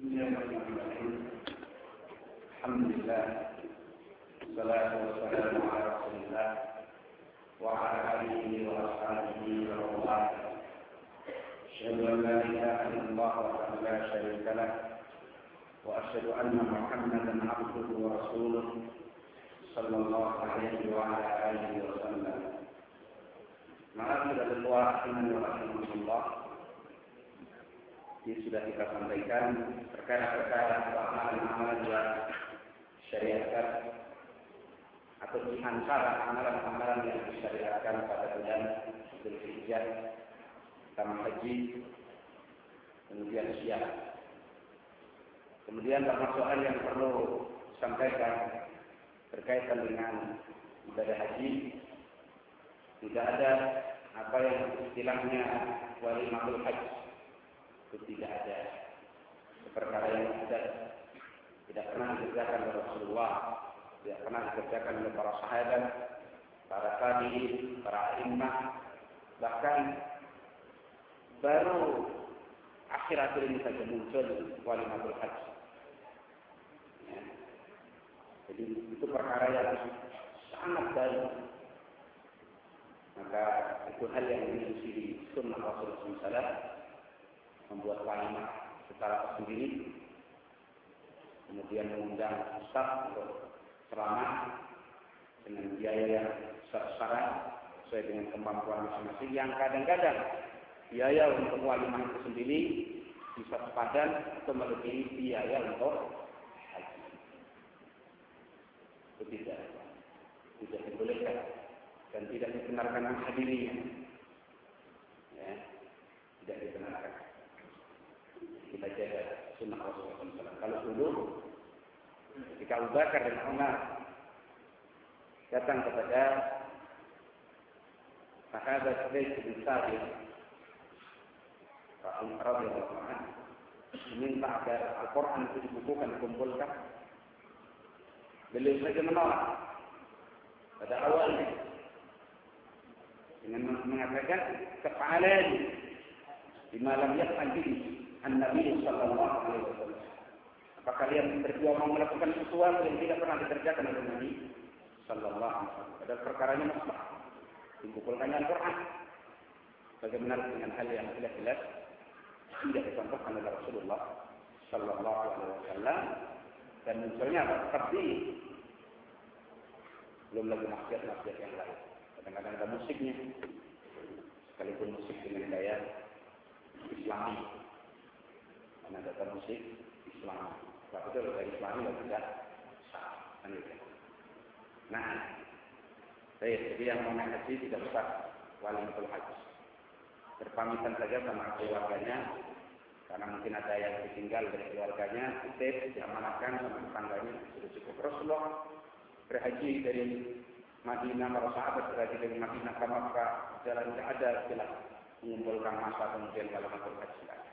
بسم الله الرحمن الرحيم الحمد لله والصلاة والسلام على رسول الله وعلى آله وأصحابه ومن والاه أشهد أن لا إله إلا الله وحده لا شريك له وأشهد أن محمدا عبده ورسوله صلى الله عليه وعلى آله وسلم معاشر الإخوة رحمه الله Ini sudah kita sampaikan perkara-perkara amalan-amalan yang syariatkan atau di antara amalan-amalan yang disyariatkan pada bulan Dzulhijjah sama haji kemudian siang. Kemudian termasuk hal yang perlu disampaikan berkaitan dengan ibadah haji tidak ada apa yang istilahnya walimatul haji itu tidak ada perkara yang tidak tidak pernah dikerjakan oleh Rasulullah tidak pernah dikerjakan oleh para sahabat para tabi'in para imam bahkan baru akhir-akhir ini saja muncul walimatul haji ya. jadi itu perkara yang sangat baru maka itu hal yang di sunnah Rasulullah SAW membuat walimah secara tersendiri kemudian mengundang ustaz untuk ceramah dengan biaya yang besar sesuai dengan kemampuan masing-masing yang kadang-kadang biaya untuk walimah itu sendiri bisa sepadan atau melebihi biaya untuk haji. Itu tidak, tidak dibolehkan dan tidak dibenarkan menghadirinya. Ya, tidak dibenarkan. Sunnah Rasulullah SAW. Kalau dulu ketika Abu Bakar dan Umar datang kepada sahabat Zaid bin Sabit radhiyallahu anhu meminta agar Al-Quran itu dibukukan dikumpulkan. Beliau saja menolak pada awalnya dengan mengatakan kepalan di malam yang bihi an-nabi sallallahu alaihi wasallam. Apa kalian berdua mau melakukan sesuatu yang tidak pernah dikerjakan oleh Nabi sallallahu alaihi wasallam? Ada perkaranya masalah. Dikumpulkannya Al-Quran. Bagaimana dengan hal yang jelas-jelas tidak dicontohkan oleh Rasulullah sallallahu alaihi wasallam dan munculnya? Tapi belum lagi maksiat-maksiat yang lain. Kadang-kadang ada musiknya, sekalipun musik dengan gaya Islami. Ada musik Islam. Tapi itu dari Islami tidak sah. Kan gitu. Nah, saya jadi yang mau naik haji tidak usah wali haji. Berpamitan saja sama keluarganya, karena mungkin ada yang ditinggal dari keluarganya, titip, diamanahkan sama tetangganya, sudah cukup. Rasulullah berhaji dari Madinah, para sahabat berhaji dari Madinah ke jalan tidak ada istilah mengumpulkan masa kemudian kalau masuk haji.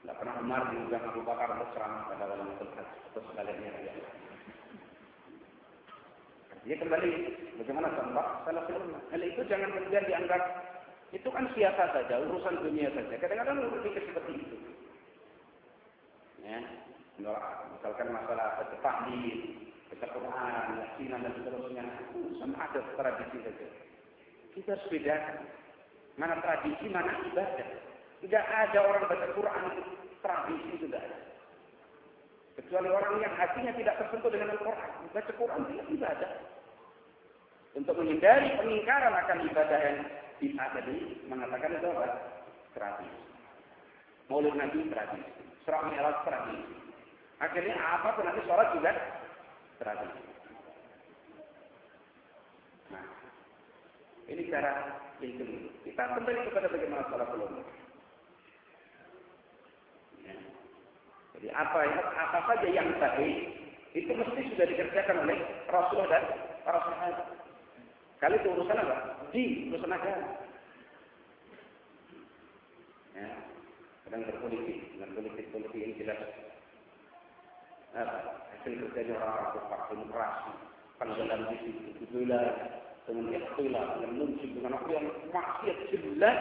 Tidak pernah Umar diundang Abu Bakar untuk ceramah pada wali haji atau sekaliannya dia. Kembali bagaimana contoh salah. Hal itu jangan kemudian dianggap itu kan siasa saja, urusan dunia saja. Kadang-kadang berpikir seperti itu. Ya, misalkan masalah di baca Quran, yasinan dan seterusnya, itu ada tradisi saja. Kita harus bedakan mana tradisi, mana ibadah. Tidak ada orang baca Quran tradisi sudah ada. Kecuali orang yang hatinya tidak tersentuh dengan Al-Quran. Baca Quran tidak ibadah. Untuk menghindari pengingkaran akan ibadah yang bisa tadi mengatakan itu apa? Tradisi. Maulid Nabi tradisi. Surah Mi'raj tradisi. Akhirnya apa pun nanti sholat juga tradisi. Nah, ini cara itu. Kita kembali kepada bagaimana sholat belum. Ya. Jadi apa apa saja yang baik itu mesti sudah dikerjakan oleh Rasulullah dan para sahabat. Kali itu urusan apa? Di urusan agama. Ya, sedang berpolitik dengan politik-politik yang jelas. Apa? Hasil kerjanya orang-orang kufar, demokrasi, panggilan di situ, itulah dengan ikhtilaf, dengan muncul dengan apa yang maksiat jelas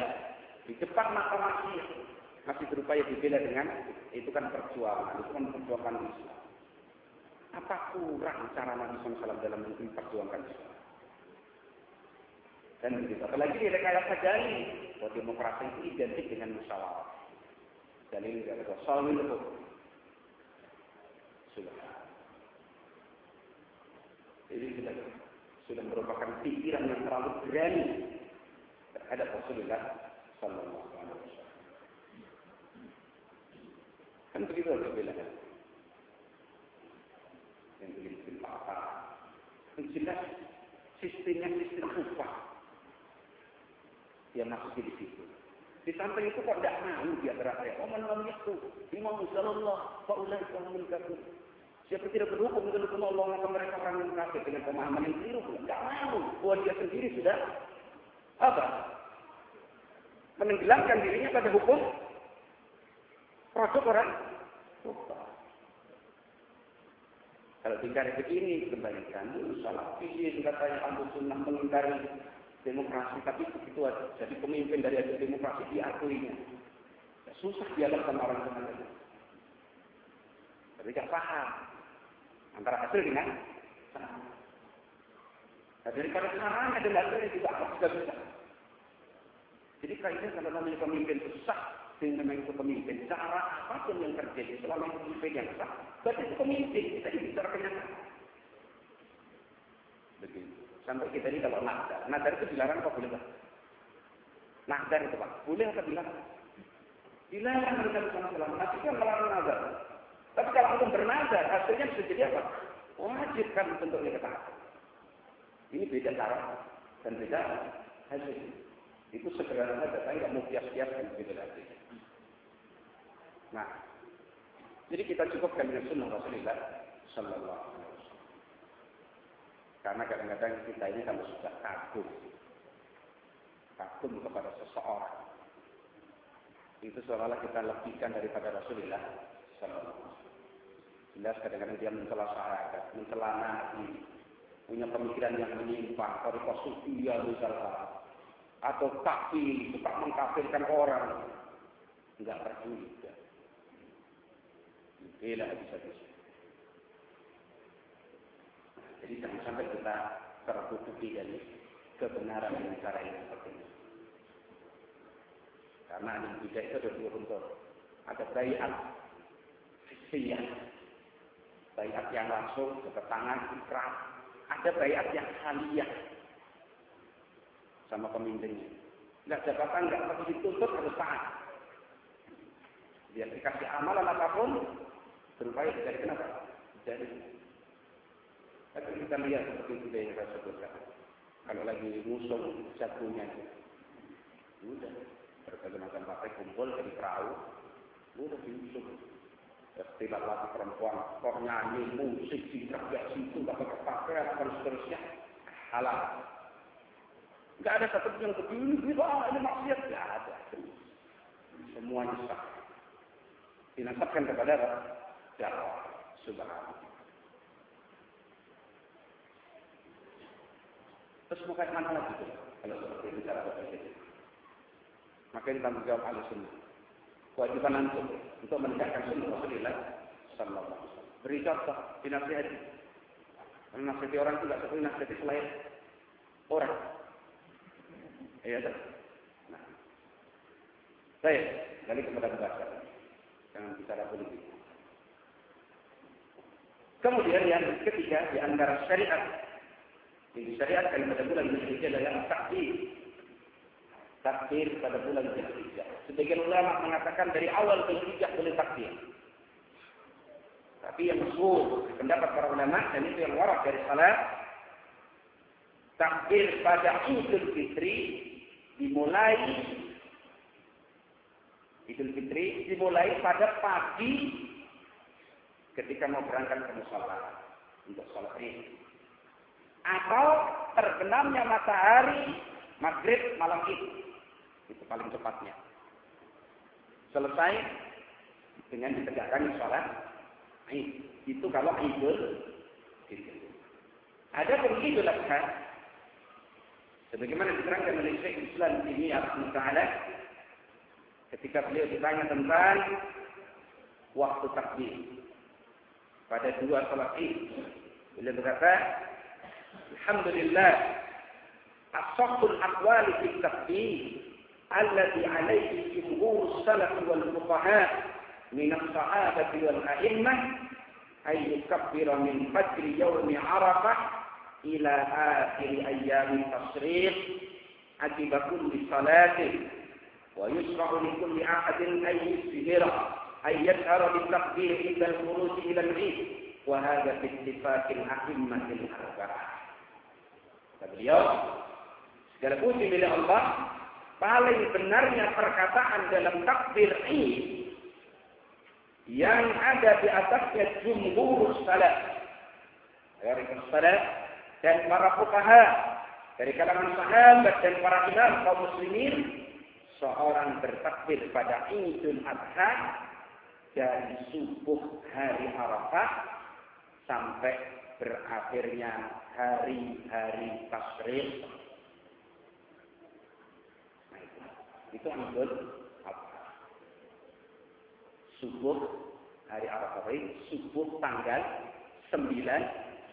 di depan mata maksiat. Masih berupaya dibela dengan itu kan perjuangan, itu kan perjuangan Islam. Apa kurang cara Nabi SAW dalam memperjuangkan Islam? Dan begitu. Apalagi di rekayasa jali, bahwa demokrasi itu identik dengan musyawarah. Dalil dari Rasulullah itu sudah. Jadi sudah sudah merupakan pikiran yang terlalu berani terhadap Rasulullah Sallallahu Alaihi Wasallam. Kan begitu ada pilihan. Yang begitu apa? Yang jelas sistemnya sistem upah yang masuk di situ. Di samping itu kok tidak mau dia berada. Oh mana itu? Imam Sallallahu Faulai Faulai Kafir. Siapa tidak berhukum dengan hukum Allah maka mereka orang yang kafir dengan pemahaman yang keliru. Tidak mau. Bahwa dia sendiri sudah apa? Menenggelamkan dirinya pada hukum produk orang Kalau tingkari begini, kembalikan. Salah visi katanya Abu Sunnah mengingkari demokrasi, tapi itu jadi pemimpin dari demokrasi diakuinya. Susah dialog sama orang sebenarnya. Tapi tidak paham antara hasil dengan sarana. Nah, daripada sarana dan hasilnya juga apa sudah bisa. Jadi kaitannya kalau namanya pemimpin itu sah dengan itu pemimpin. Cara apa pun yang terjadi selama itu pemimpin yang sah, berarti itu pemimpin. Kita bicara kenyataan. Begitu. Sampai kita ini kalau nadar. Nadar itu dilarang apa boleh? Nadar itu Pak. Boleh atau dilarang? Dilarang mereka bersama selama. Kan melarang nadar. Tapi kalau antum bernadar, hasilnya bisa jadi apa? Wajib kan bentuknya ketaatan. Ini beda cara dan beda hasil. Itu sederhana saya nggak mau kias-kiaskan begitu lagi. Nah, jadi kita cukupkan dengan sunnah Rasulullah Sallallahu Alaihi karena kadang-kadang kita ini kalau sudah kagum, kagum kepada seseorang, itu seolah-olah kita lebihkan daripada Rasulullah Jelas kadang-kadang dia mencela sahabat, mencela Nabi, punya pemikiran yang menyimpang, kalau dia misalnya, atau kafir, suka mengkafirkan orang, enggak peduli. Bela bisa-bisa. Jadi jangan sampai kita tertutupi dari kebenaran dengan cara yang seperti ini. Karena ada bidah itu ada dua bentuk. Ada bayat fiksiyah. Bayat yang langsung ke tangan, ikraf. Ada bayat yang haliyah. Sama pemimpinnya. Enggak jabatan, enggak perlu dituntut, harus taat. Dia dikasih amalan apa pun, berupaya dijadikan apa? Jadi tapi kita lihat seperti itu yang saya sebutkan. Kalau lagi musuh jatuhnya itu. Udah. Berbagai macam partai kumpul dari perahu. Udah diusung. Tidak lagi perempuan. Kok nyanyi, musik, teriak situ, gak pakai pakaian, dan seterusnya. Halal. Gak ada satu yang begini, gitu, ah, ini maksiat. Gak ada. Semuanya sah. Dinasabkan kepada Allah. Subhanallah. Terus mau kayak mana lagi tuh? Kalau seperti itu cara berpikir. Ini tanggung jawab ahli sunnah. Kewajiban antum untuk menegakkan sunnah Rasulullah Sallallahu Alaihi Wasallam. Beri contoh, dinasihati. Menasihati orang itu tidak seperti nasihati selain orang. Iya tak? Nah. Saya balik kepada bahasa. Jangan bicara politik. Kemudian yang ketiga di antara syariat yang disyariatkan pada bulan Zulhijjah adalah takbir. Takbir pada bulan Zulhijjah. Sebagian ulama mengatakan dari awal Zulhijjah boleh takbir. Tapi yang masyhur pendapat para ulama dan itu yang waras dari salat takbir pada Idul Fitri dimulai Idul Fitri dimulai pada pagi ketika mau berangkat ke musola untuk sholat Id atau terbenamnya matahari maghrib malam itu. Itu paling cepatnya. Selesai dengan ditegakkan sholat Id. Itu kalau idul fitri. Ada pun idul adha. Sebagaimana diterangkan oleh Syekh Islam ini Taala ketika beliau ditanya tentang waktu takbir pada dua salat Id. Beliau berkata, Alhamdulillah, asaqul aqwali fi takbir alladhi alaihi jumhur salaf wal fuqaha min as-sahabati wal a'immah ay yukabbira min fajri yawmi arafah ila akhir ayyami tasriq akiba kulli salatin ويشرع لكل أحد أن يسهر أن يسهر بالتقدير عند الخروج إلى العيد وهذا في اتفاق الأئمة الأربعة Beliau segala puji milik Allah paling benarnya perkataan dalam takbir ini yang ada di atasnya jumhur salaf dari salaf dan para fuqaha dari kalangan sahabat dan para imam kaum muslimin seorang bertakbir pada Idul Adha dari subuh hari Arafah sampai berakhirnya hari-hari tasrik. Nah itu, itu Idul Adha. Subuh hari Arafah ini subuh tanggal 9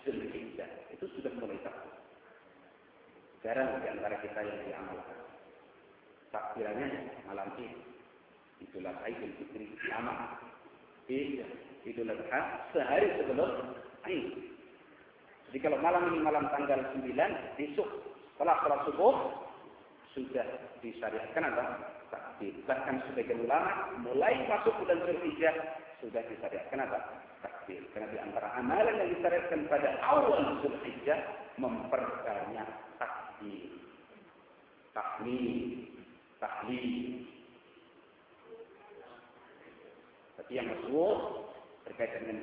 Zulhijjah. Itu sudah mulai takbir. Jarang di antara kita yang diamalkan takbirannya malam itu. Itulah Idul Fitri sama. Iya, Idul Adha sehari sebelum Aid. Jadi kalau malam ini malam tanggal 9, besok setelah sholat subuh sudah disyariatkan apa? Takbir. Bahkan sebagian ulama mulai masuk bulan Zulhijjah sudah disyariatkan apa? Takbir. Karena di antara amalan yang disyariatkan pada awal Zulhijjah memperbanyak takbir. Takbir tahlil. Tapi yang masyhur terkait dengan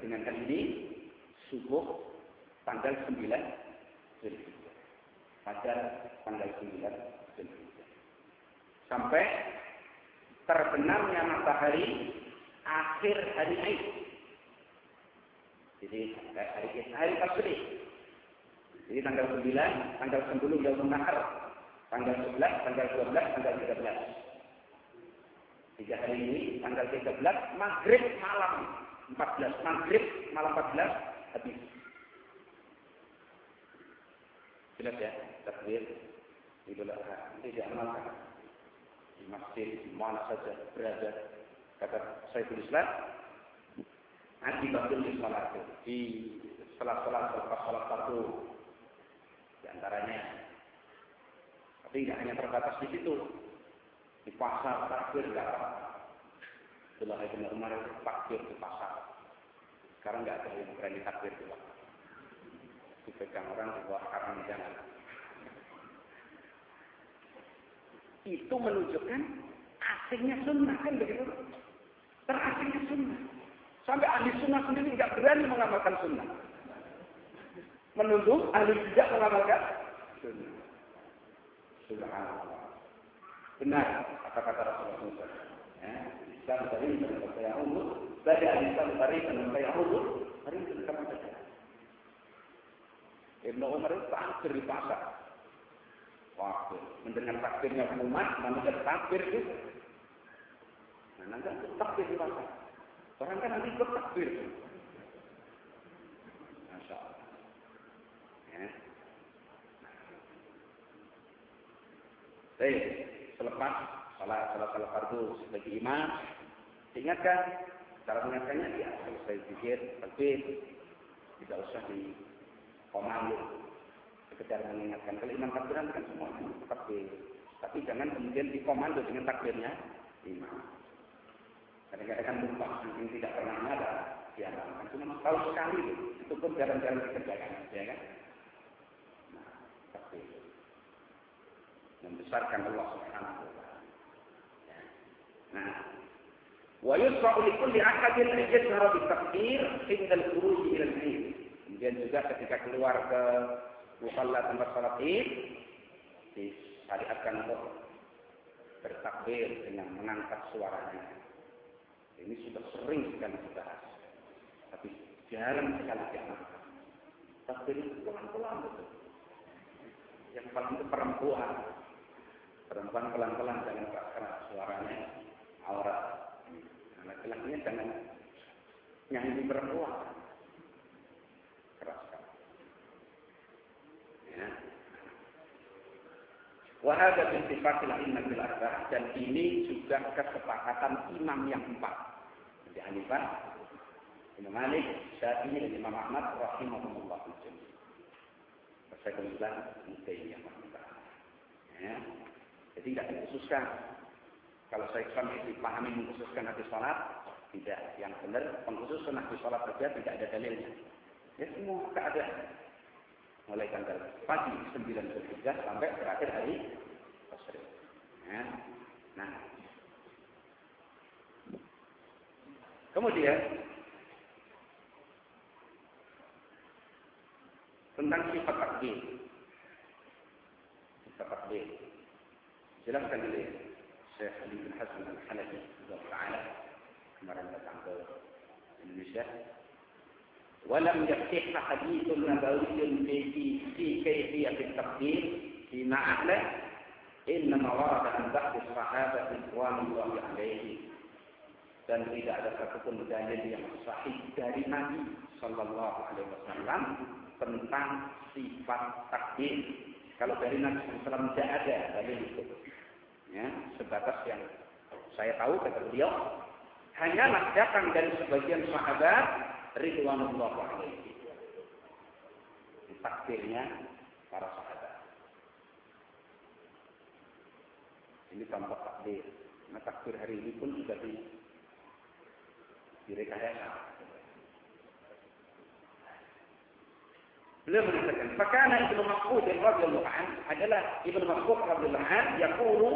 dengan hal ini subuh tanggal 9 Zulhijjah. Fajar tanggal 9 Zulhijjah. Sampai terbenamnya matahari akhir hari Aid. Jadi hari hari tasbih. Jadi tanggal 9, tanggal 10 Yaumul Nahar tanggal 11, tanggal 12, tanggal 13. Tiga hari ini, tanggal 13, maghrib malam 14, maghrib malam 14, habis. Jelas ya, takbir Idul Adha. Nanti diamalkan di masjid, di mana saja berada. Kata Sayyidul Islam, Nanti batul di sholat di setelah sholat selepas sholat satu di antaranya tapi tidak hanya terbatas di situ. Di pasar takbir tidak apa. Itulah Ibn Umar takbir di pasar. Sekarang nggak ada yang berani takbir di pasar. Dipegang orang di bawah karang jangan. Itu menunjukkan asingnya sunnah kan begitu. Terasingnya sunnah. Sampai ahli sunnah sendiri nggak berani mengamalkan sunnah. Menunduk ahli tidak mengamalkan sunnah. Subhanallah. Benar kata-kata Rasulullah SAW. Ya, Islam tadi dan saya umur, bagi Islam tadi dan saya umur, hari itu kamu saja. Ibnu Umar itu takbir di pasar. Waktu mendengar takbirnya umat, manusia takbir itu. Nah, nanti takbir di pasar. Orang kan nanti ikut takbir. Masya Allah. Ya. Baik, selepas salat salat salat fardu sebagai imam, ingatkan cara mengingatkannya ya selesai pikir tapi tidak usah di komando sekedar mengingatkan. Kalau imam takbiran kan semua takbir. Tapi jangan kemudian dikomando dengan takbirnya imam. Kadang-kadang lupa yang tidak pernah ada diamalkan. Cuma tahu sekali itu pun jarang-jarang dikerjakan ya kan? Membesarkan Allah Subhanahu kulli ahadin an yajhara bi takbir inda al-khuruj ila al-Eid. Kemudian juga ketika keluar ke musalla tempat salat Id disyariatkan untuk bertakbir dengan mengangkat suaranya. Ini sudah sering sekali dibahas. Tapi jarang sekali diamalkan. Takbir itu pelan-pelan betul. Yang paling itu perempuan Perempuan pelan-pelan jangan keras-keras suaranya aurat. Laki-lakinya jangan nyanyi perempuan. Keras. Ya. Wahada bintifatil imam bil dan ini juga kesepakatan imam yang empat. Jadi Hanifah, Imam Malik, Syafi'i dan Imam Ahmad rahimahumullah. Saya Islam Taimiyah Ya. Jadi tidak dikhususkan. Kalau saya dipahami mengkhususkan hadis sholat, tidak. Yang benar pengkhususan hadis sholat saja tidak ada dalilnya. Ya semua keadaan. Mulai tanggal pagi 9 Zulhijjah sampai terakhir hari Tasrik. Ya. Nah. Kemudian tentang sifat takdir. Sifat takdir. Jelaskan dulu ya. Syekh Ali bin Hasan al-Hanafi Ta'ala kemarin datang ke Indonesia. ولم يصح حديث نبوي في في كيفية التقدير فيما أعلى إنما ورد عن بعض الصحابة رضوان الله عليهم dan tidak ada satupun dalil yang sahih dari Nabi Shallallahu Alaihi Wasallam tentang sifat takdir. Kalau dari Nabi SAW tidak ada dalil itu. Ya, sebatas yang saya tahu kata beliau, hanyalah datang dari sebagian sahabat Ridwanullah alaihi. Takdirnya para sahabat. Ini tampak takdir. Nah, takdir hari ini pun sudah di direkayasa. Beliau mengatakan, "Fakana Ibnu Mas'ud radhiyallahu adalah Ibnu Mas'ud radhiyallahu an yaqulu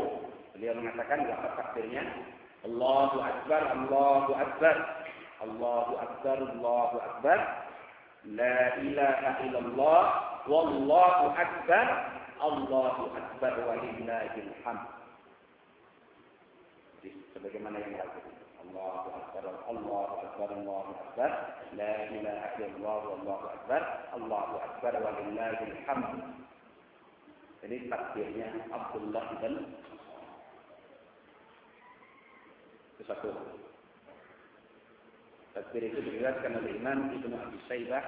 beliau mengatakan apa takdirnya? Allahu akbar, Allahu akbar. Allahu akbar, Allahu akbar. La ilaha illallah wallahu akbar. Allahu akbar walillahil hamd. Jadi sebagaimana yang lalu. Allahu akbar, Allahu akbar, Allahu akbar. La ilaha illallah wallahu akbar. Allahu akbar walillahil hamd. Ini takdirnya Abdullah bin Satu. Takdir itu diriwayatkan oleh Imam Ibnu Abi Saibah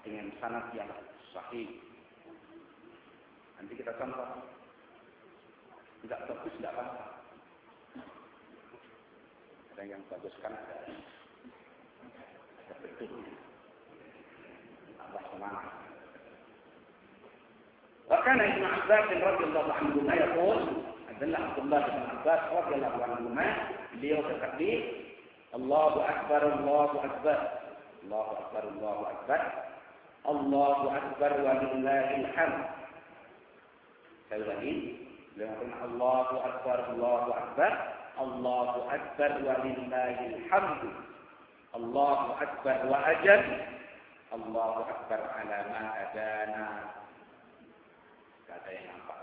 dengan sanad yang sahih. Nanti kita contoh. Tidak bagus, tidak apa-apa. Ada yang bagus kan ada. Ada betulnya. Tambah semangat. وكان ابن عباس رضي الله عنهما يقول adalah Abdullah bin Abbas radhiyallahu anhu beliau bertakbir Allahu akbar Allahu akbar Allahu akbar Allahu akbar Allahu akbar walillahil hamd Sekali lagi beliau mengatakan Allahu akbar Allahu akbar Allahu akbar walillahil hamd Allahu akbar wa ajal Allahu akbar ala ma adana kata yang nampak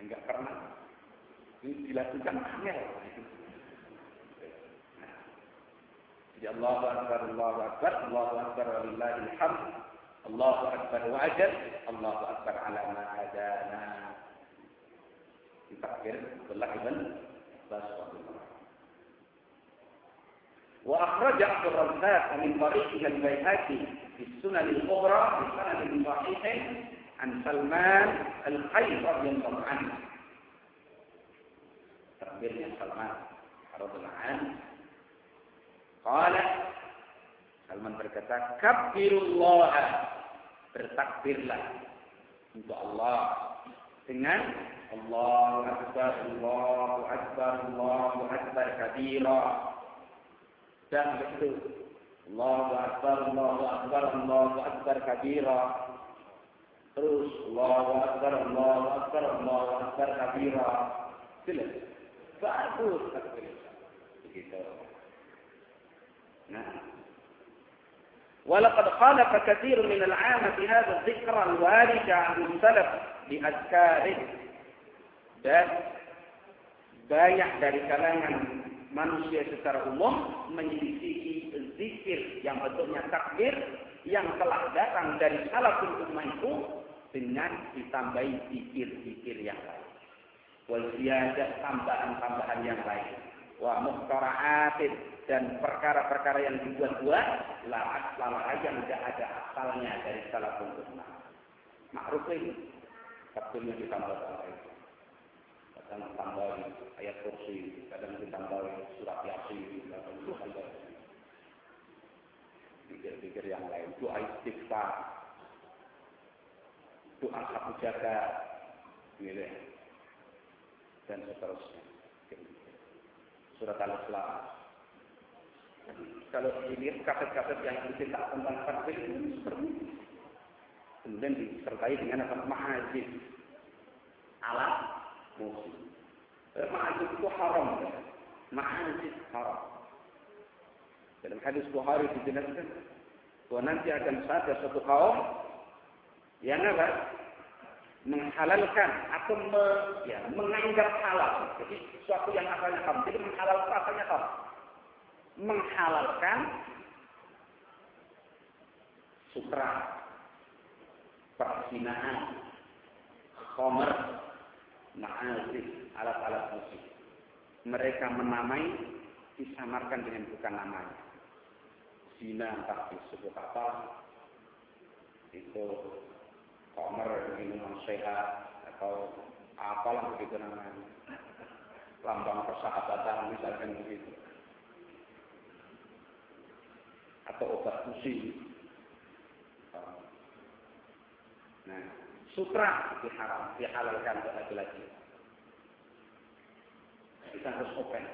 enggak pernah ini dilakukan angel jadi Allahu Akbar Allahu Akbar Allahu Akbar walillahil hamd Allahu Akbar wa ajal Allahu Akbar ala ma hadana ditakbir Abdullah ibn Abbas وأخرج عبد الرزاق من طريقه البيهقي في السنن الكبرى بسند صحيح an Salman al-Qais radhiyallahu anhu. Takbirnya Salman radhiyallahu anhu. Qala Salman berkata, "Kabirullah, Bertakbirlah untuk Allah dengan Allahu Akbar, Allahu Akbar, Allahu Akbar kabira. Dan begitu Allahu Akbar, Allahu Akbar, Allahu Akbar kabira Terus Allahu Akbar, Allahu Akbar, Allahu Akbar kabira. Jelas. Bagus takbir. Begitu. Nah. ولقد خالف كثير من العامة هذا الذكر الوارد عن السلف بأذكاره dan banyak dari kalangan manusia secara umum menyelisihi zikir yang bentuknya takbir yang telah datang dari salaful ummah itu dengan ditambahi pikir-pikir yang lain. Wal tambahan-tambahan yang lain. Wa muhtara'atin dan perkara-perkara yang dibuat-buat la aslama yang tidak ada asalnya dari salah ummah. Ma'ruf ini. Waktunya ditambah-tambah itu. Kadang tambahin ayat kursi, kadang ditambahin surat yasin, kadang ditambahin pikir-pikir yang lain. Doa istighfar, doa satu jaga, gitu ya. dan seterusnya. Surat Al-Islam. Kalau ini kaset-kaset yang bercerita tentang takbir itu seperti. Kemudian disertai dengan apa? Mahajid. Alat musik. Eh, Mahajid itu haram. Ya? Mahajid haram. Dalam hadis Bukhari dijelaskan bahwa nanti akan ada satu kaum yang apa? menghalalkan atau me, ya, menganggap halal. Jadi sesuatu yang asalnya haram. Jadi menghalalkan asalnya haram. Menghalalkan sutra, perzinaan, khomer, ma'azif, alat-alat musik. Mereka menamai, disamarkan dengan bukan namanya. Zina entah disebut apa, itu komer minuman sehat atau apalah begitu namanya. Lambang persahabatan misalkan begitu. Atau obat pusing nah sutra diharam dihalalkan untuk laki-laki. Kita harus open.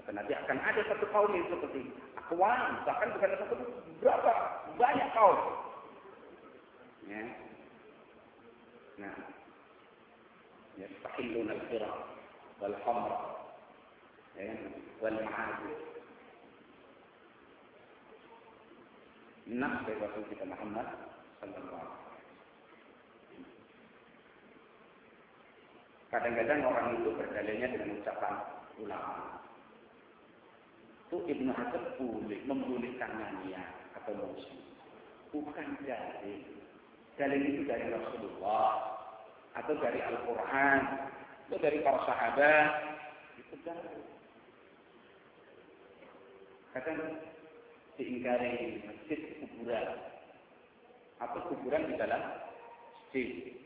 Maka nanti akan ada satu kaum yang seperti akwam bahkan bukan satu berapa? Banyak kaum ya nah ya wal ma'azif nas dari Rasul kita Muhammad sallallahu Kadang-kadang orang itu berdalilnya dengan ucapan ulama. Itu Ibnu Hajar boleh membolehkan nanya atau musik. Bukan dalil. Dalil itu dari Rasulullah atau dari Al-Quran atau dari para sahabat. Itu dalil. Kadang diingkari masjid kuburan atau kuburan di dalam masjid.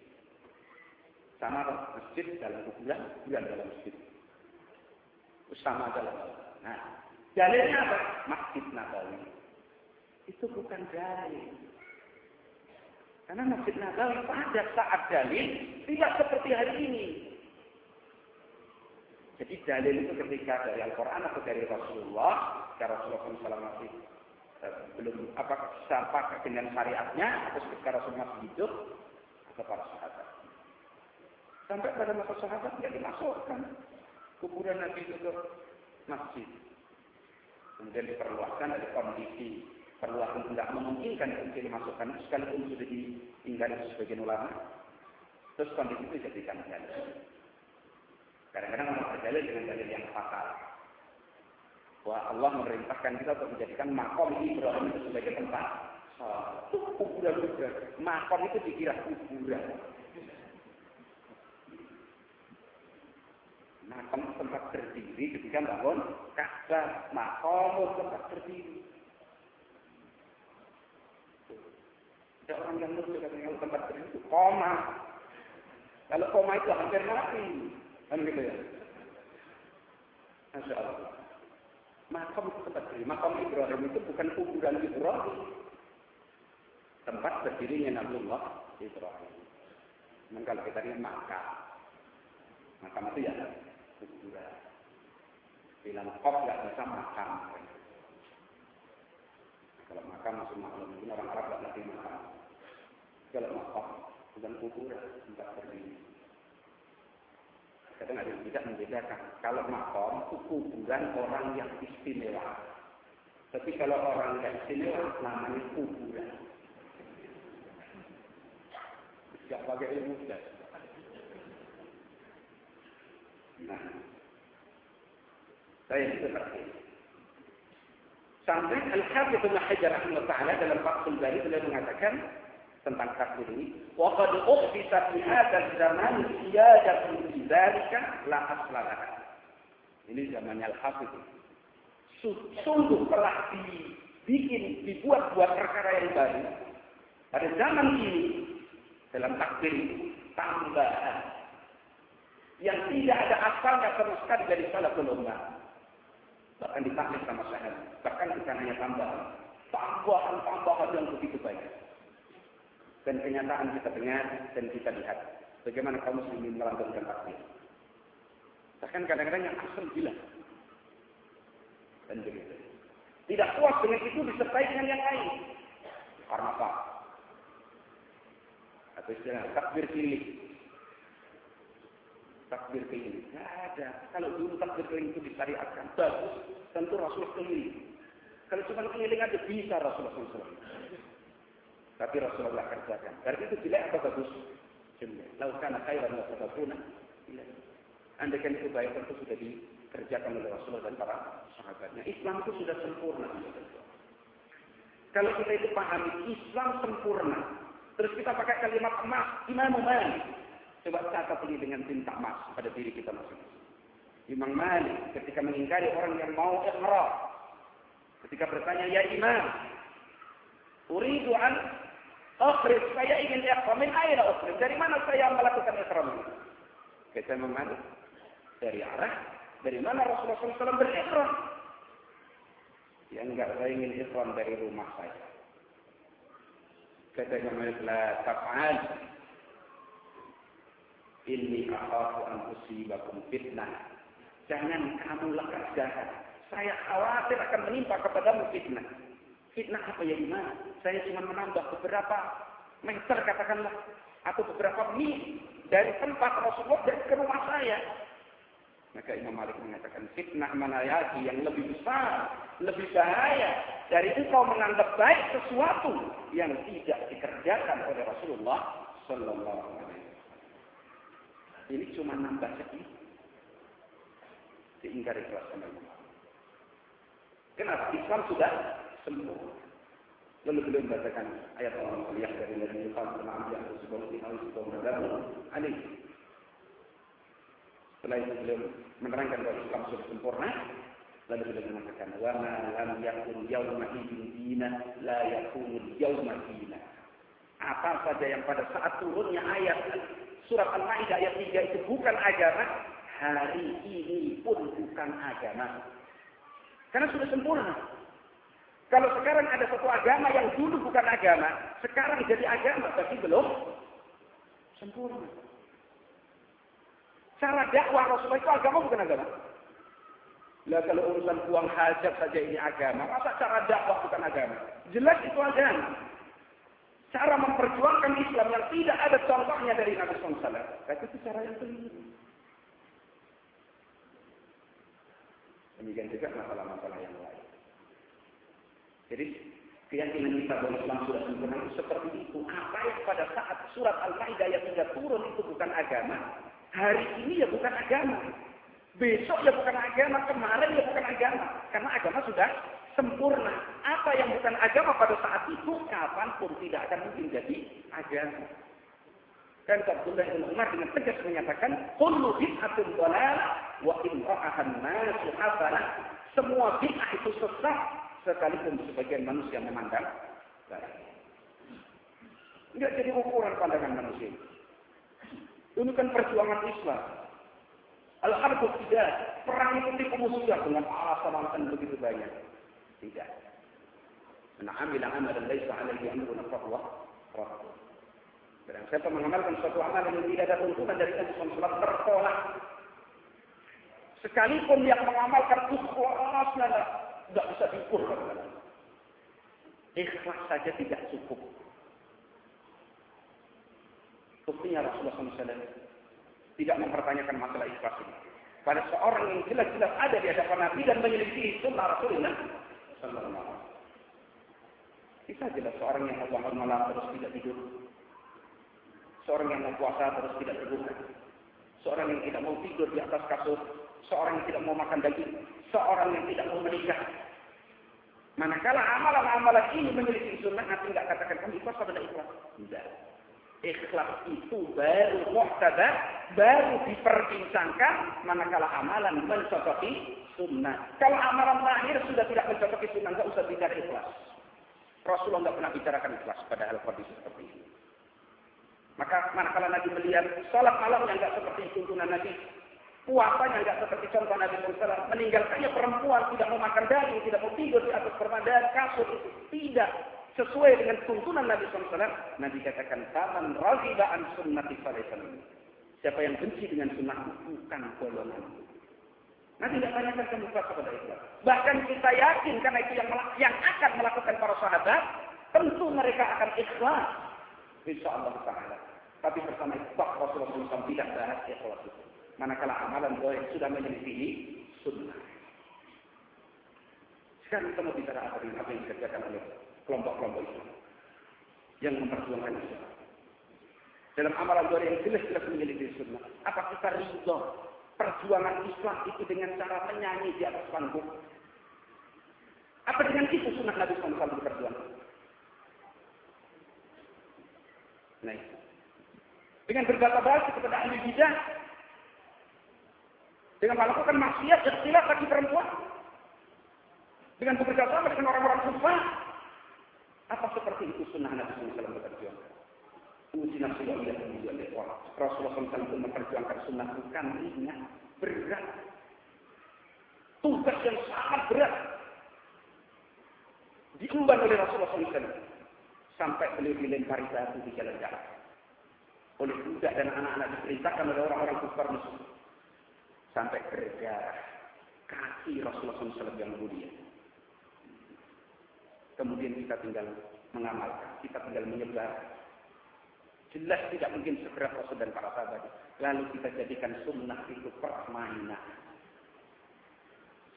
Sama masjid dalam kuburan kuburan dalam masjid. Sama dalam nah dalilnya apa? Masjid Nabawi. Itu bukan dalil karena Masjid Nabawi pada saat dalil tidak seperti hari ini. Jadi dalil itu ketika dari Al-Quran atau dari Rasulullah, ketika Rasulullah SAW masih eh, belum apa sampai dengan syariatnya atau ketika Rasulullah masih hidup atau para sahabat. Sampai pada masa sahabat tidak dimasukkan kuburan Nabi itu ke masjid. Kemudian diperluaskan dari kondisi perlaku tidak memungkinkan untuk dimasukkan sekalipun sudah diingkari sebagian ulama terus kondisi itu jadikan dalil kadang-kadang orang berdalil dengan dalil yang fatal. Bahwa Allah memerintahkan kita untuk menjadikan makom Ibrahim itu sebagai tempat itu kuburan juga makom itu dikira kuburan. Makom tempat berdiri ketika bangun Ka'bah. Makom tempat berdiri Ada orang yang nurut katanya kalau tempat itu koma. Kalau koma itu hampir mati. Kan gitu ya. Masya Allah. Makam itu tempat berdiri. Makam Ibrahim itu bukan kuburan Ibrahim. Tempat berdirinya Nabiullah Ibrahim. Dan kalau kita lihat makam. Makam itu ya kuburan. Bilang kok nggak bisa makam. Kalau makam masih maklum, mungkin orang Arab nggak ngerti makam kalau makam bukan kuburan tempat berdiri. Kadang ada yang tidak membedakan. Kalau makam itu kuburan orang yang istimewa. Tapi kalau orang yang istimewa namanya kuburan. Tidak pakai ilmu. Nah, saya seperti Sampai Al-Hafidh Ibn Hajar Ta'ala dalam Fathul Bari beliau mengatakan tentang takdir ini. Wa qad uhdisa fi hadzal zaman ziyadatun fi dzalika la aslalaha. Ini zamannya Al-Hafidh. Sungguh telah dibikin, dibuat-buat perkara yang baru. Pada zaman ini, dalam takdir tambahan. Yang tidak ada asalnya sama sekali dari salah ummah. Bahkan ditaklif sama saya. Bahkan bukan hanya tambahan. Tambahan-tambahan yang begitu banyak. Dan kenyataan kita dengar dan kita lihat. Bagaimana kaum muslimin melanggengkan takdir. Bahkan kadang-kadang yang asal bilang. Dan begitu. Tidak puas dengan itu disertai dengan yang lain. Karena apa? Atau istilah takbir pilih. Takbir keliling. Tidak ada. Kalau dulu takbir keliling itu disyariatkan. Bagus. Tentu Rasulullah keliling. Kalau cuma keliling aja bisa Rasulullah SAW. Tapi Rasulullah kerjakan. Berarti itu jelek apa bagus? Jelek. Laukan khairan wa. Anda kan itu baik tentu sudah dikerjakan oleh Rasulullah dan para sahabatnya. Islam itu sudah sempurna. Kalau kita itu pahami Islam sempurna. Terus kita pakai kalimat emas. Imam Malik. Coba catat ini dengan tinta emas pada diri kita masing-masing. Imam Malik ketika mengingkari orang yang mau ikhram. Ketika bertanya, ya Imam, uridu an akhrij, saya ingin ikhram. Min aina akhrij? Dari mana saya melakukan ikhram? Imam Malik, dari arah dari mana Rasulullah SAW berikhram? Ya enggak, saya ingin ikhram dari rumah saya. Kata Malik, la taf'al. Inni akhafu an usibakum fitnah. Jangan kamu jahat. Saya khawatir akan menimpa kepadamu fitnah. Fitnah apa ya Imam? Saya cuma menambah beberapa meter katakanlah. Atau beberapa mil dari tempat Rasulullah dan ke rumah saya. Maka Imam Malik mengatakan fitnah mana lagi yang lebih besar, lebih bahaya dari engkau menganggap baik sesuatu yang tidak dikerjakan oleh Rasulullah Sallallahu Alaihi Wasallam. Ini cuma nambah sedikit. Diingkari kelas sama Kenapa? Islam sudah sembuh. Lalu beliau membacakan ayat Allah kuliah dari Nabi Muhammad di awal sebelum Ani. Setelah itu beliau menerangkan bahwa Islam sudah sempurna. Lalu beliau mengatakan, Wa ma lam yakun yawma idin dina, la yakun yawma dina. Apa saja yang pada saat turunnya ayat surat Al-Maidah ayat 3 itu bukan agama, hari ini pun bukan agama. Karena sudah sempurna. Kalau sekarang ada satu agama yang dulu bukan agama, sekarang jadi agama, tapi belum sempurna. Cara dakwah Rasulullah itu agama bukan agama. Lah kalau urusan uang hajat saja ini agama, masa cara dakwah bukan agama? Jelas itu agama. Cara memperjuangkan Islam yang tidak ada contohnya dari Nabi SAW. Itu cara yang keliru. Demikian juga masalah-masalah yang lain. Jadi keyakinan kita bahwa Islam sudah sempurna itu seperti itu. Apa yang pada saat surat Al-Maidah yang tidak turun itu bukan agama, hari ini ya bukan agama. Besok ya bukan agama, kemarin ya bukan agama. Karena agama sudah sempurna. Apa yang bukan agama pada saat itu, kapan pun tidak akan mungkin jadi agama. Dan Abdullah bin Umar dengan tegas menyatakan, Kullu bid'atun dolal wa imra'ahan. Semua bid'ah itu sesat, sekalipun sebagian manusia memandang baik. Tidak jadi ukuran pandangan manusia. Ini kan perjuangan Islam. Al-harbu tidak. Perang itu tipu dengan alasan-alasan begitu banyak. Tidak. Man amila amalan laisa alaihi amruna fahuwa radd. Dan siapa mengamalkan suatu amalan yang tidak ada tuntunan dari Allah SWT tertolak. Sekalipun yang mengamalkan ikhlasnya tidak bisa diukur. Ikhlas saja tidak cukup. Buktinya Rasulullah SAW tidak mempertanyakan masalah ikhlas ini. Pada seorang yang jelas-jelas ada di hadapan Nabi dan menyelidiki sunnah Rasulullah Sallallahu Bisa jelas seorang yang bangun malam terus tidak tidur. Seorang yang puasa terus tidak berbuka. Seorang yang tidak mau tidur di atas kasur. Seorang yang tidak mau makan daging. Seorang yang tidak mau menikah. Manakala amalan-amalan ini memiliki sunnah, nanti tidak katakan kamu ikhlas atau tidak ikhlas. Tidak. Ikhlas itu baru muhtada, baru diperbincangkan manakala amalan mencocoki sunnah. Kalau amalan lahir sudah tidak mencocoki sunnah, tidak usah bicara ikhlas. Rasulullah tidak pernah bicarakan ikhlas pada hal kondisi seperti ini. Maka manakala Nabi melihat sholat malam yang tidak seperti tuntunan Nabi, puasanya nggak seperti contoh Nabi SAW. Meninggalkannya perempuan tidak mau makan daging, tidak mau tidur di atas permadaan kasur itu tidak sesuai dengan tuntunan Nabi SAW. Nabi katakan, "Taman ba'an sunnati falaisan." Siapa yang benci dengan sunnah bukan golongan. Nanti tidak tanyakan ikhlas kepada ikhlas. Bahkan kita yakin karena itu yang yang akan melakukan para sahabat, tentu mereka akan ikhlas. Insya Allah. Tapi bersama itu Rasulullah SAW tidak bahas ikhlas itu manakala amalan boleh sudah menyelisihi sunnah. Sekarang kita mau bicara apa apa yang dikerjakan oleh kelompok-kelompok Islam yang memperjuangkan Islam. Dalam amalan boleh yang jelas-jelas menyelisihi sunnah. Apa kita ridho perjuangan Islam itu dengan cara menyanyi di atas panggung? Apa dengan itu sunnah Nabi SAW diperjuangkan? Nah, dengan berbahasa bahasa kepada ahli bidah, dengan melakukan maksiat ikhtilaf bagi perempuan. Dengan bekerja sama dengan orang-orang kufar. Apa seperti itu sunnah Nabi SAW memperjuangkan? Uji nafsu iya kemudian Rasulullah SAW itu memperjuangkan sunnah bukan ringan, berat. Tugas yang sangat berat. Diemban oleh Rasulullah SAW. Sampai beliau dilempari batu di jalan jalan. Oleh budak dan anak-anak diperintahkan oleh orang-orang kufar musuh sampai berdarah kaki Rasulullah SAW yang mulia. Kemudian kita tinggal mengamalkan, kita tinggal menyebar. Jelas tidak mungkin segera Rasul dan para sahabat. Lalu kita jadikan sunnah itu permainan.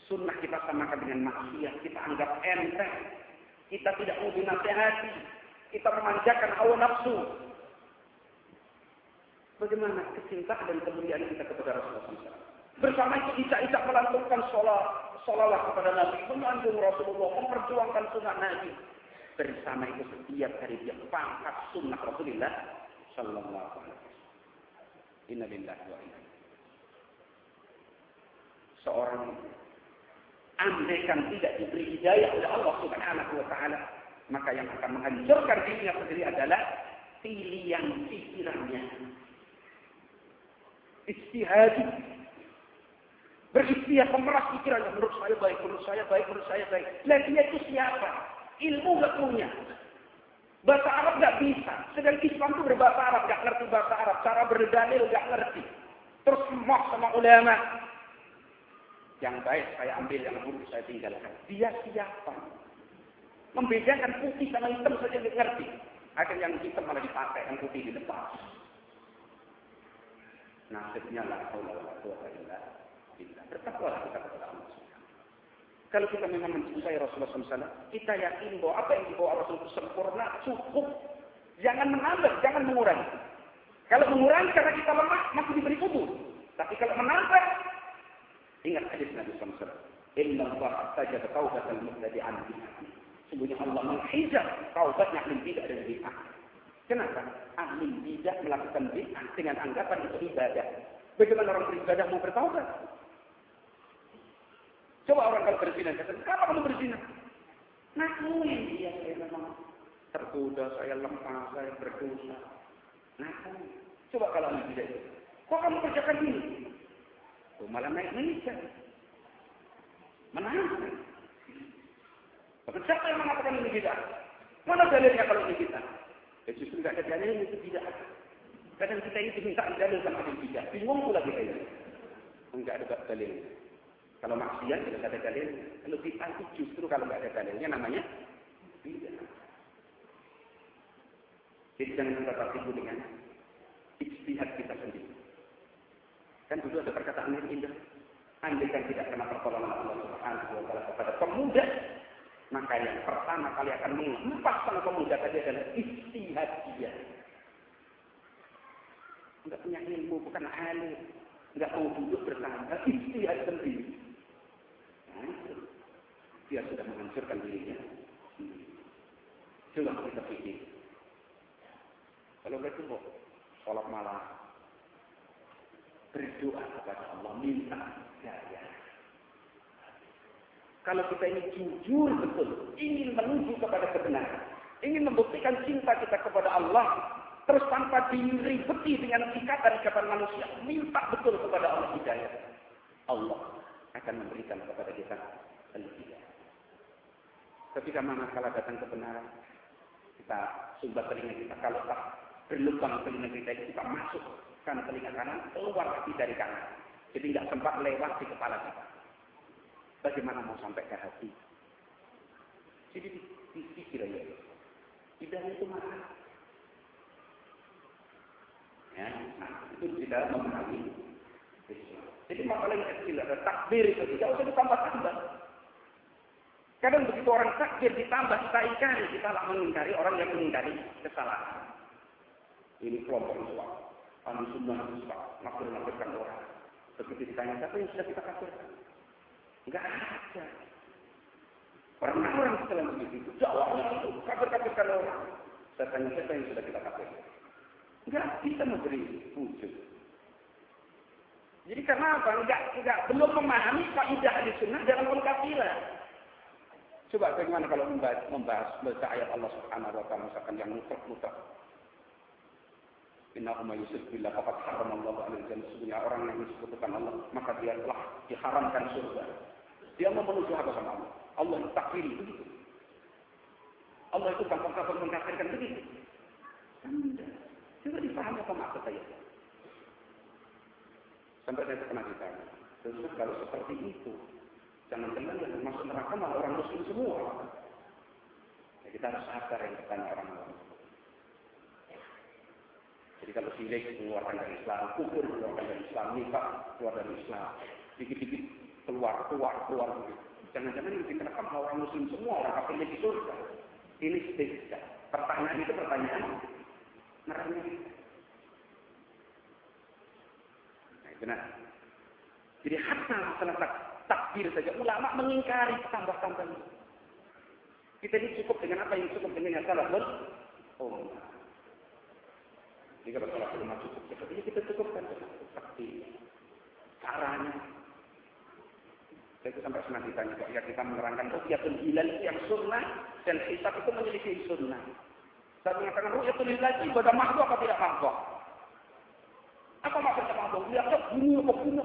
Sunnah kita samakan dengan maksiat, kita anggap enteng. Kita tidak mau dinasehati. Kita memanjakan hawa nafsu. Bagaimana kecintaan dan kemuliaan kita kepada Rasulullah SAW. Bersama itu Isa-Isa melantunkan sholat, sholawat kepada Nabi, menyanjung Rasulullah, memperjuangkan sunnah Nabi. Bersama itu setiap hari dia pangkat sunnah Rasulullah Sallallahu Alaihi Wasallam. Innalillahi wa inna Seorang andaikan tidak diberi hidayah oleh Allah Subhanahu wa taala, maka yang akan menghancurkan dirinya sendiri adalah pilihan pikirannya. Istihadi Beristiak memeras pikirannya. Menurut saya baik, menurut saya baik, menurut saya baik. Dia itu siapa? Ilmu gak punya. Bahasa Arab gak bisa. Sedang Islam itu berbahasa Arab, gak ngerti bahasa Arab. Cara berdalil gak ngerti. Terus moh sama ulama. Yang baik saya ambil, yang buruk saya tinggalkan. Dia siapa? Membedakan putih sama hitam saja gak ngerti. Akhirnya yang hitam malah dipakai, yang putih di depan. Nasibnya lah, Allah, Allah, Bertakwalah kita kepada Allah Kalau kita memang mencintai Rasulullah SAW, kita yakin bahwa apa yang dibawa Rasul itu sempurna, cukup. Jangan menambah, jangan mengurangi. Kalau mengurangi karena kita lemah, masih diberi kubu. Tapi kalau menambah, ingat hadis Nabi SAW. Inna Allah saja taubat al-muhtadi an Sungguhnya Allah menghijab taubatnya ahli bidah dan bid'ah. Kenapa? Ahli bidah melakukan bid'ah dengan anggapan itu ibadah. Bagaimana orang beribadah mau bertaubat? Coba orang kalau berzina, kata, kenapa kamu berzina? Ngakuin dia saya memang tergoda, saya lemah, saya berdosa. Ngakuin. Coba kalau anda tidak itu. Kok kamu kerjakan ini? Oh, malah naik meja. Menangis. Tapi siapa yang mengatakan ini tidak? Mana dalilnya kalau ini kita? Ya justru tidak ada dalilnya itu tidak ada. Kadang kita ini diminta dalil sama ada tidak. Bingung pula kita ini. Enggak ada dalilnya. Kalau maksiat tidak ada dalil, kalau bid'ah itu justru kalau nggak ada dalilnya namanya bid'ah. Jadi jangan kita tertipu dengan istihad kita sendiri. Kan dulu ada perkataan yang indah. Andaikan tidak kena pertolongan Allah Subhanahu wa taala kepada pemuda, maka yang pertama kali akan mengumpat sama pemuda tadi adalah istihad dia. Enggak punya ilmu, bukan alim. Enggak mau duduk bersama, istihad sendiri. Dia sudah menghancurkan dirinya. Coba kita pikir. Kalau begitu kok, sholat malam, berdoa kepada Allah, minta daya. Kalau kita ini jujur betul, ingin menuju kepada kebenaran, ingin membuktikan cinta kita kepada Allah, terus tanpa diribeti dengan ikatan-ikatan manusia, minta betul kepada Allah hidayah. Allah akan memberikan kepada kita al-hidayah. Ketika manakala datang kebenaran, kita sumbat telinga kita. Kalau tak berlubang telinga kita, kita masukkan telinga kanan, keluar lagi dari kanan. Jadi nggak sempat lewat di kepala kita. Bagaimana mau sampai ke hati? Jadi dipikir aja. Tidak itu mana? Ya, nah, itu tidak memahami Jadi masalah yang kecil ada takbir itu tidak usah ditambah-tambah. Kadang begitu orang takbir ditambah kita ikan, kita lah mengingkari orang yang mengingkari kesalahan. Ini kelompok Islam. Ahli sunnah Islam. Nakir-nakirkan orang. Begitu ditanya, siapa yang sudah kita kafirkan? Enggak ada. Orang-orang setelah begitu, jawabnya itu kafir-kafirkan orang. Saya tanya, siapa yang sudah kita kafirkan? Enggak bisa memberi wujud. Jadi karena apa? Enggak, enggak belum memahami kaidah ahli sunnah dalam pengkafiran. Coba bagaimana kalau membahas, membahas baca ayat Allah Subhanahu wa taala misalkan yang mutlak-mutlak. Inna umma yusuf billah faqad haram Allah alaihi Sesungguhnya orang yang disebutkan Allah, maka dia telah diharamkan surga. Dia mau menuju apa sama Allah? Allah takfiri begitu. Allah itu gampang gampang mengkafirkan begitu. Tidak. Coba dipahami apa maksud saya. Sampai saya pernah ditanya. Terus kalau seperti itu, Jangan-jangan yang masuk neraka malah orang muslim semua. Ya, kita harus sadar yang bertanya orang-orang. Jadi kalau sirik keluarkan dari Islam, kufur keluarkan dari Islam, nifak keluar dari Islam, dikit-dikit keluar, keluar, keluar. Jangan-jangan yang diterapkan orang muslim semua, orang kafirnya di surga. Ini tidak. Pertanyaan itu pertanyaan neraka. Nah, benar. Jadi hatta masalah takbir saja. Ulama mengingkari tambah-tambah. Kita ini cukup dengan apa yang cukup dengan yang salah ber oh. Jika salah rumah cukup, sepertinya kita cukupkan seperti caranya. Saya itu sampai pernah ditanya, ya kita menerangkan ru'yatul hilal itu yang sunnah dan hisab itu menjadi sunnah. Saya mengatakan ru'yatul hilal itu ibadah makhluk apa tidak makhluk? Apa maksudnya? Lihat bunyi apa bunyi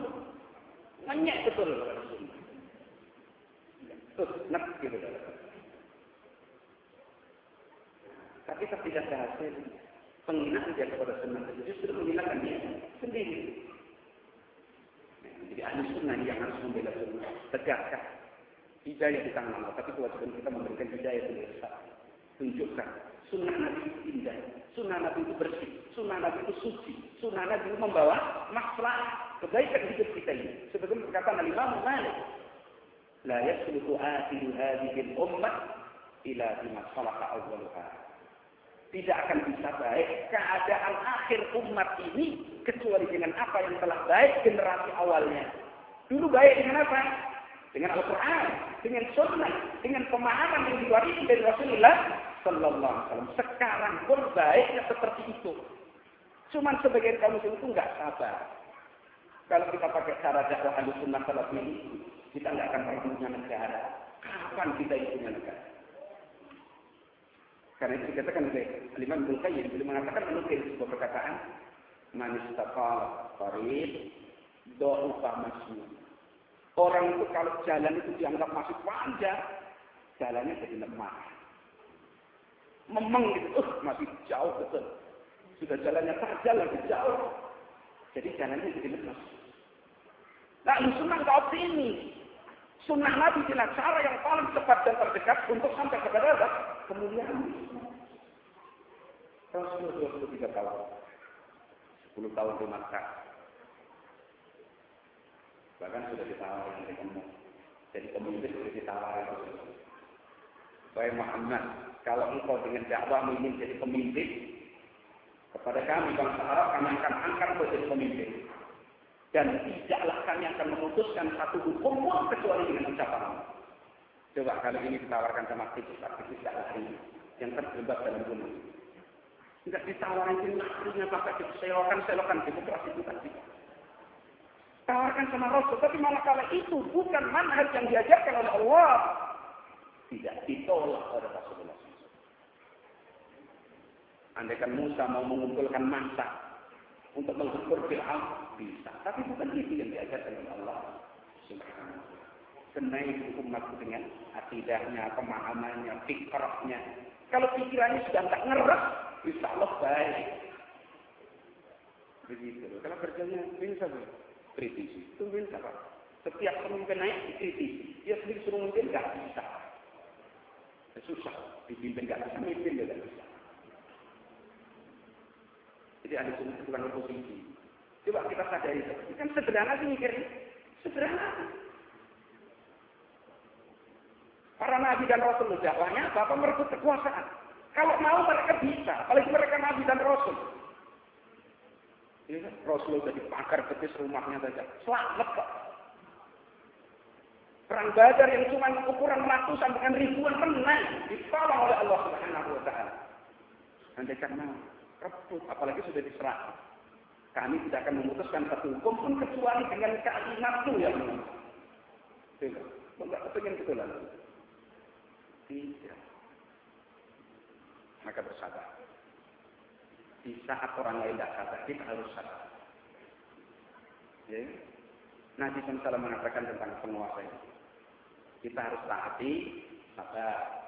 Nanya betul. Terus, nak gitu. Tapi tidak berhasil penghinaan dia kepada sunnah itu justru menghinakan dia sendiri. Jadi ahli sunnah yang harus membela sunnah, tegakkan hidayah di tangan Allah. Tapi kewajiban kita memberikan hidayah sendiri. Tunjukkan sunnah Nabi indah, sunnah Nabi itu bersih, sunnah Nabi itu suci, sunnah Nabi itu membawa masalah kebaikan hidup kita ini. Seperti perkataan Imam Malik, la yasluku akhiru hadhihi al-ummah ila bima salaha awwaluha. Tidak akan bisa baik keadaan akhir umat ini kecuali dengan apa yang telah baik generasi awalnya. Dulu baik dengan apa? Dengan Al-Quran, dengan Sunnah, dengan pemahaman yang diwarisi dari Rasulullah Sallallahu Alaihi Wasallam. Sekarang pun baiknya seperti itu. Cuman sebagian kaum muslim itu nggak sabar. Kalau kita pakai cara dakwah ahli sunnah salat ini, kita nggak akan pernah punya negara. Kapan kita itu punya negara? Karena itu dikatakan oleh Imam Ibnu Qayyim, beliau mengatakan menukil sebuah perkataan, man istaqal qarib do'ufa masmu. Orang itu kalau jalan itu dianggap masih panjang, jalannya jadi lemah. Memang gitu, uh, masih jauh betul. Sudah jalannya tajam lagi jauh. Jadi jalannya jadi lemas. Nah, sunnah nggak optimis. Sunnah Nabi adalah cara yang paling cepat dan terdekat untuk sampai kepada apa? Kemuliaan. Rasul 23 tahun. 10 tahun di Makkah. Bahkan sudah ditawari yang ketemu. Jadi pemimpin sudah ditawari Rasul. Baik Muhammad, kalau engkau dengan dakwah ingin jadi pemimpin, kepada kami bangsa Arab kami akan angkat menjadi pemimpin. Dan tidaklah kami akan memutuskan satu hukum pun kecuali dengan ucapan Coba kalau ini ditawarkan sama aktivis-aktivis lari yang terjebak dalam bunuh. Enggak ditawarin lakinya pakai disewakan selokan demokrasi itu tadi. Tawarkan sama Rasul, tapi malah kala itu bukan manhaj yang diajarkan oleh Allah. Tidak ditolak oleh Rasulullah Andaikan Musa mau mengumpulkan masa untuk mengukur Fir'aun, bisa. Tapi bukan itu yang diajarkan oleh Allah. Subhanahu Kenai umat dengan akidahnya, pemahamannya, fikrahnya. Kalau pikirannya sudah tak ngeres, insya Allah baik. Begitu. Kalau kerjanya bisa kritisi. Tungguin siapa? Setiap pemimpin naik dikritisi. Dia sendiri suruh memimpin nggak bisa. Susah. Dipimpin nggak bisa, dia nggak bisa. Jadi ada sunnah bukan oposisi. Coba kita sadari. Ini kan sederhana sih mikirnya. Sederhana. Para nabi dan rasul dakwahnya bapak merebut kekuasaan. Kalau mau mereka bisa, apalagi mereka nabi dan rasul. Ya, Rasul jadi pakar betis rumahnya saja. Selamat kok. Perang Badar yang cuma ukuran ratusan bukan ribuan menang ditolong oleh Allah Subhanahu wa taala. Andai karena rebut, apalagi sudah diserah. Kami tidak akan memutuskan satu hukum pun kecuali dengan keinginanmu ya Allah. Tidak. Enggak kepingin betul Tidak. Maka bersabar. Di saat orang lain tidak sadar, kita harus sadar. Ya. Nabi SAW mengatakan tentang penguasa ini. Kita harus taati, sabar.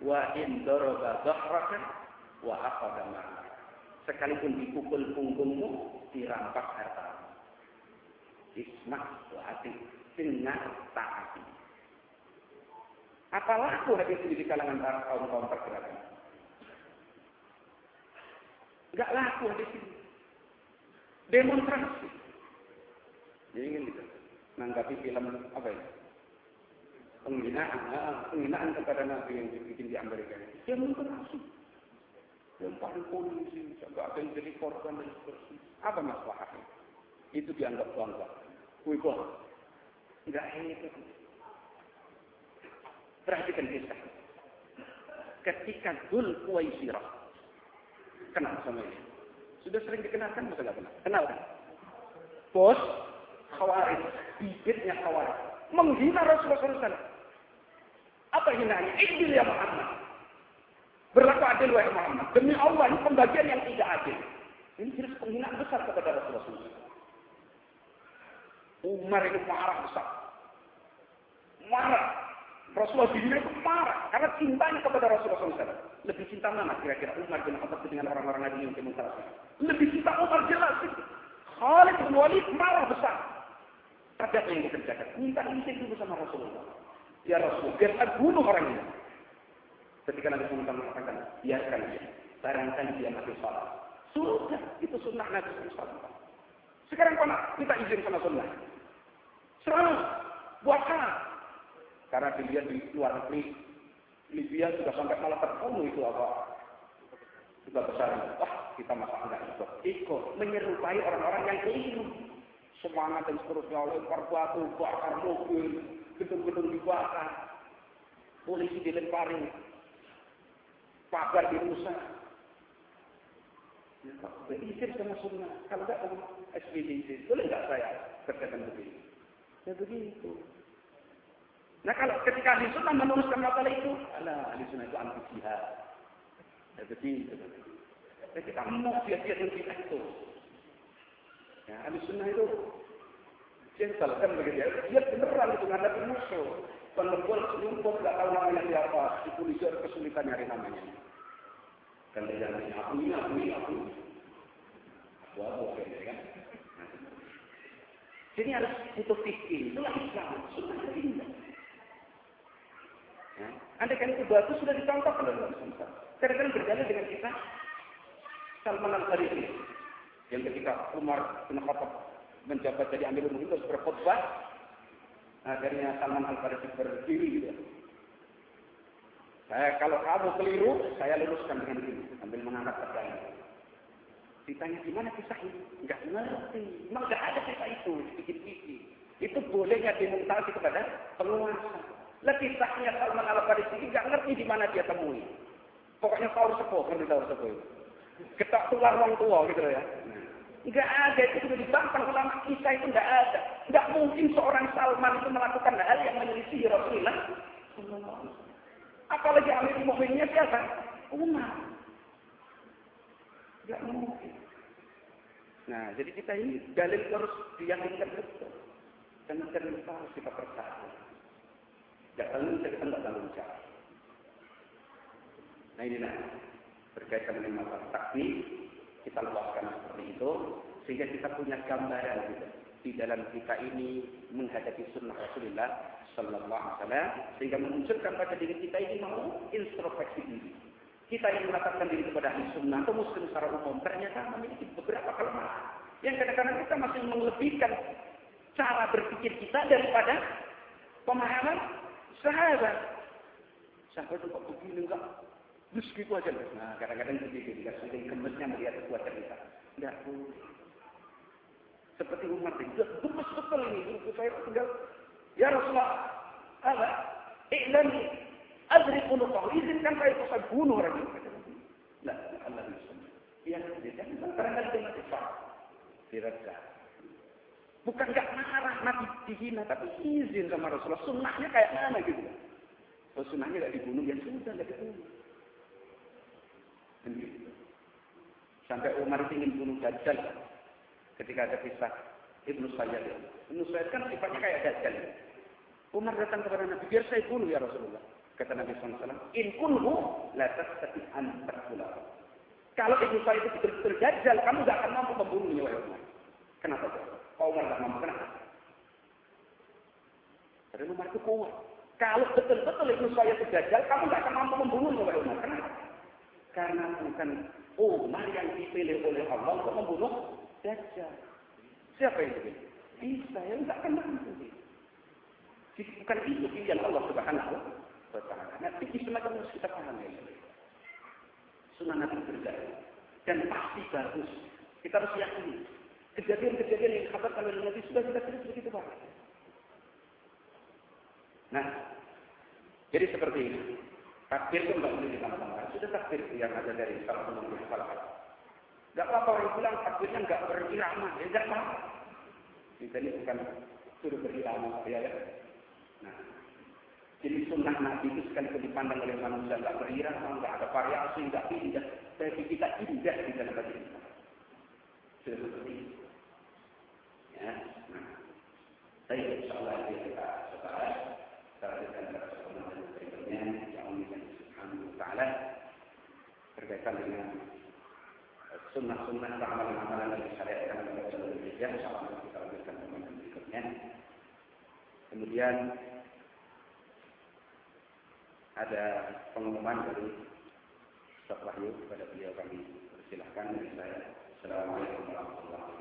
Wa in doroba dhahraka wa aqada Sekalipun dipukul punggungmu, dirampas harta. Isma wa hati. Dengar taati. Apa laku hadis ini di kalangan para kaum-kaum pergerakan? Enggak laku di sini. Demonstrasi. Jadi ingin gitu. Nanggapi film apa ya? Penghinaan, ah, penghinaan kepada Nabi yang dibikin di Amerika. Demonstrasi. Paling polisi, enggak ada yang jadi korban dan seterusnya. Apa masalahnya? Itu dianggap bangga. Wih kok, enggak hebat. Perhatikan kisah. Ketika Dul Kuwaisirah Kenal sama ini. Sudah sering dikenalkan, masa nggak kenal? Kenal kan? Bos, khawarij, bibitnya khawarij. Menghina Rasulullah SAW. Apa hinanya? Idil ya Muhammad. Berlaku adil wahai Muhammad. Demi Allah, ini pembagian yang tidak adil. Ini jelas penghinaan besar kepada Rasulullah. Umar itu marah besar. Marah. Rasulullah dirinya itu marah. Karena cintanya kepada Rasulullah SAW. Lebih cinta mana kira-kira Umar bin Khattab dengan orang-orang Nabi yang demonstrasi? Lebih cinta Umar jelas. Khalid bin Walid marah besar. Apa yang dikerjakan? Minta dulu sama Rasulullah. Ya Rasul, biar bunuh orang ini. Ketika Nabi SAW mengatakan, biarkan dia. Barangkali dia mati salat. Sudah, itu sunnah Nabi SAW. Sekarang kau minta izin sama sunnah. Selalu, buat Karena dilihat di luar negeri, Libya sudah sampai malah terbunuh itu apa? Juga besar. Wah, kita masa enggak ikut. Ikut menyerupai orang-orang yang keliru. Semangat dan seterusnya lempar batu, bakar mobil, gedung-gedung dibakar. Polisi dilemparin. Pagar dirusak. Ya, berizin sama sunnah. Kalau enggak sama SBD izin. Boleh enggak saya kerjakan begini? Ya begitu. Nah kalau ketika ahli sunnah meneruskan masalah itu, ala ahli sunnah itu anti jihad. Ya begitu. Ya, kita mau dia-dia yang kita itu. Ya, ahli sunnah itu gentle kan begitu ya. Dia beneran itu menghadapi musuh. Penumpul penumpul tidak tahu namanya siapa. Di polisi kesulitan nyari namanya. Kan dia jangan aku ini, aku ini, aku ini. Aku aku kan. Jadi harus butuh fikir. Itulah Islam. Sunnah indah. Ya. Anda kan itu batu sudah dicontoh oleh Nabi SAW. Kadang-kadang berjalan dengan kita Salman al farisi yang ketika Umar bin Khattab menjabat jadi ambil umum itu berkhutbah, akhirnya Salman al farisi berdiri gitu. Saya kalau kamu keliru, saya luruskan dengan ini sambil mengangkat pedang. Ditanya gimana kisah ini? Enggak ngerti. Memang enggak ada kisah itu, bikin-bikin. Itu bolehnya demonstrasi kepada penguasa. Lah kisahnya Salman al Farisi nggak ngerti di mana dia temui. Pokoknya tahu sepuh, ngerti tahu sepuh. Ketak tular orang tua gitu ya. Enggak ada, itu sudah dibantah ulama kisah itu enggak ada. Enggak mungkin seorang Salman itu melakukan hal yang menyelisih Rasulullah. Apalagi Amir Mu'minnya siapa? Umar. Enggak mungkin. Nah, jadi kita ini dalil harus diyakinkan betul. Dan kita harus kita percaya. Tidak tanggung jawab, kita tidak tanggung jawab. Nah inilah berkaitan dengan masalah takdir kita luaskan seperti itu sehingga kita punya gambaran gitu di dalam kita ini menghadapi sunnah Rasulullah Sallallahu Alaihi Wasallam sehingga menunjukkan pada diri kita ini mau introspeksi diri. Kita yang mengatakan diri kepada sunnah atau muslim secara umum ternyata memiliki beberapa kelemahan yang kadang-kadang kita masih melebihkan cara berpikir kita daripada pemahaman sahabat. Sahabat kok begini enggak Terus gitu aja. Nah, kadang-kadang begitu. Jika sudah gemesnya melihat kekuatan kita. Tidak. Seperti Umar ini. Gemes betul ini. Saya tinggal. Ya Rasulullah. Apa? Iklan. Adri kau Izinkan saya itu saya bunuh orang ini. Nah, Allah bisa. Ya, jangan. Karena dengan ifah. Tidak Bukan gak marah, mati dihina, tapi izin sama Rasulullah. Sunnahnya kayak mana gitu. Kalau sunnahnya gak dibunuh, ya sudah gak dibunuh. Sampai Umar ingin bunuh Dajjal ketika ada kisah Ibnu Sayyid. Ibnu Sayyid kan sifatnya kayak Dajjal. Umar datang kepada Nabi, biar saya bunuh ya Rasulullah. Kata Nabi SAW, in kunhu la tastati an Kalau Ibnu Sayyid itu betul-betul Dajjal, kamu gak akan mampu membunuhnya, wahai Umar. Kenapa? Kau Umar gak mampu, kenapa? Karena Umar itu kuat. Kalau betul-betul Ibnu Sayyid itu Dajjal, kamu gak akan mampu membunuhnya, wahai Umar. Kenapa? Karena bukan Umar yang dipilih oleh Allah untuk membunuh Dajjal. Siapa yang dipilih? Isa yang tidak akan mampu. Bukan itu pilihan Allah Subhanahu wa taala. Nah, ini semacam harus kita pahami. Sunnah Nabi terjadi. Dan pasti bagus. Kita harus yakini. Kejadian-kejadian yang dikhabarkan oleh Nabi sudah kita tulis begitu banyak. Nah, jadi seperti ini. Takbir itu nggak boleh ditambahkan. Sudah takbir yang ada dari salah satu salah. Gak apa-apa orang bilang takbirnya nggak berirama, ya nggak apa-apa. Kita ini bukan suruh berirama, ya. ya. Nah, jadi sunnah Nabi itu sekali dipandang oleh manusia nggak berirama, nggak ada variasi, nggak indah. Tapi kita indah di dalam hati kita. Sudah seperti. Ya, nah. Baik, insya Allah kita sekarang. Kita lanjutkan Taala berkaitan dengan sunnah-sunnah amalan-amalan yang disyariatkan oleh jalur hijrah insyaallah kita lanjutkan pertemuan berikutnya. Kemudian ada pengumuman dari Ustaz Wahyu kepada beliau kami persilahkan dari saya. Assalamualaikum warahmatullahi wabarakatuh.